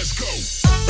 Let's go.